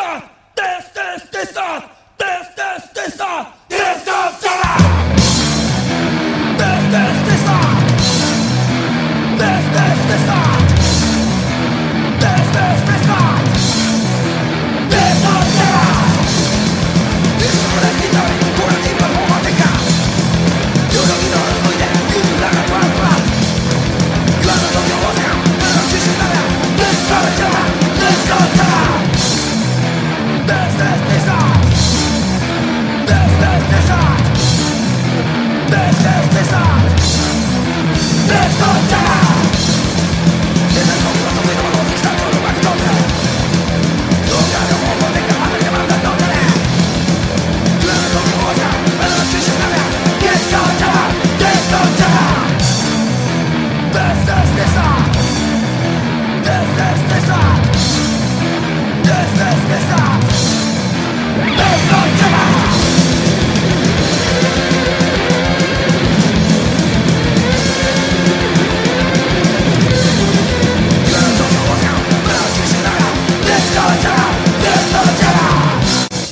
testa, testa, testa, testa, testa, testa, testa, testa, testa, Justice